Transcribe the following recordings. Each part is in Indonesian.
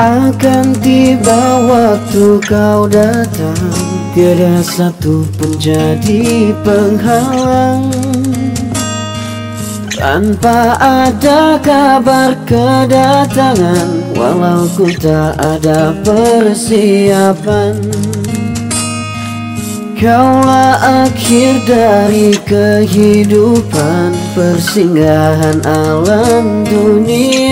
Akan tiba waktu kau datang. Tiada satu pun jadi penghalang. Tanpa ada kabar kedatangan Walau ku tak ada persiapan. Kaulah akhir dari kehidupan Persinggahan alam dunia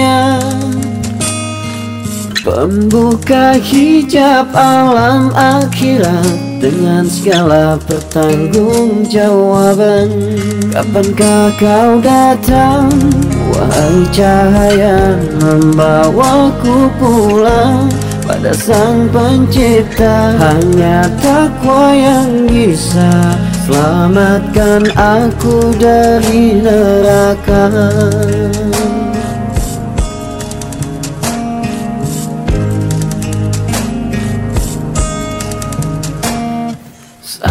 Pembuka hijab alam akhirat Dengan segala pertanggungjawaban Kapankah kau datang? Wahai cahaya membawaku pulang. Pada sang pencipta Hanya takwa yang bisa Selamatkan aku dari neraka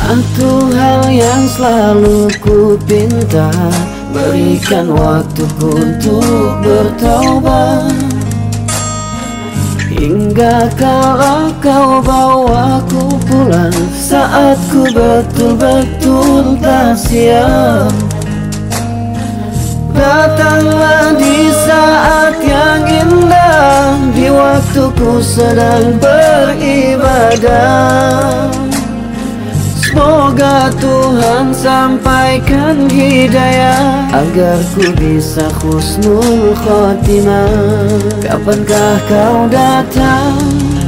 Satu hal yang selalu ku pinta Berikan waktuku untuk bertobat. Hingga kalau kau bawaku pulang Saat ku betul-betul tak siap. Datanglah di saat yang indah Di waktuku sedang beribadah Tuhan sampaikan hidayah Agar ku bisa khusnul khotimah Kapankah kau datang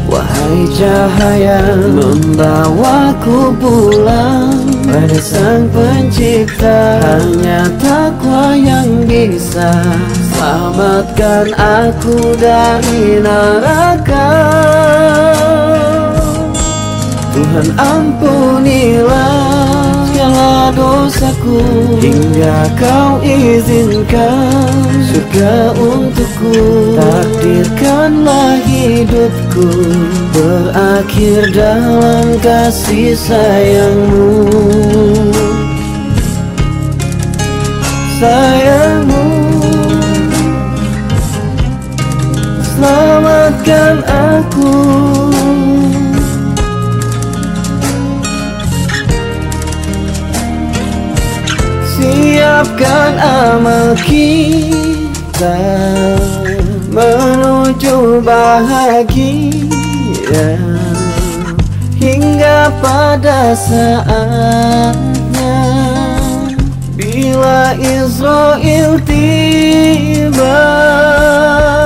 Wahai cahaya Membawaku pulang? Pada sang pencipta Hanya takwa yang bisa. Selamatkan aku dari neraka. Tuhan ampunilah segala dosaku. Hingga kau izinkan surga untukku. Takdirkanlah hidupku. Berakhir dalam kasih sayangmu. Sayangmu. Selamatkan aku Siapkan amal kita Menuju bahagia. Hingga pada saatnya Bila Israel tiba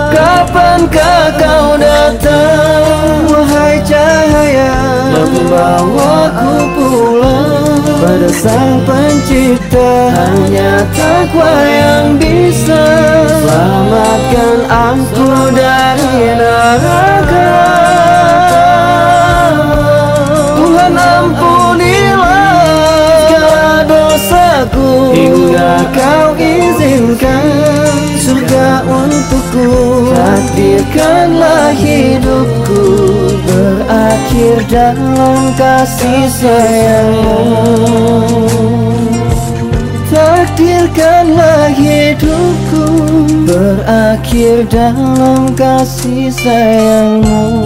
Kapankah kau datang Wahai cahaya? Membawaku pulang Pada sang pencipta Hanya takwa yang bisa Selamatkan aku dari neraka. Tuhan ampunilah segala dosaku. Hingga kau izinkan surga untukku. Takdirkanlah hidupku Berakhir dalam kasih sayangmu Takdirkanlah hidupku Berakhir dalam kasih sayangmu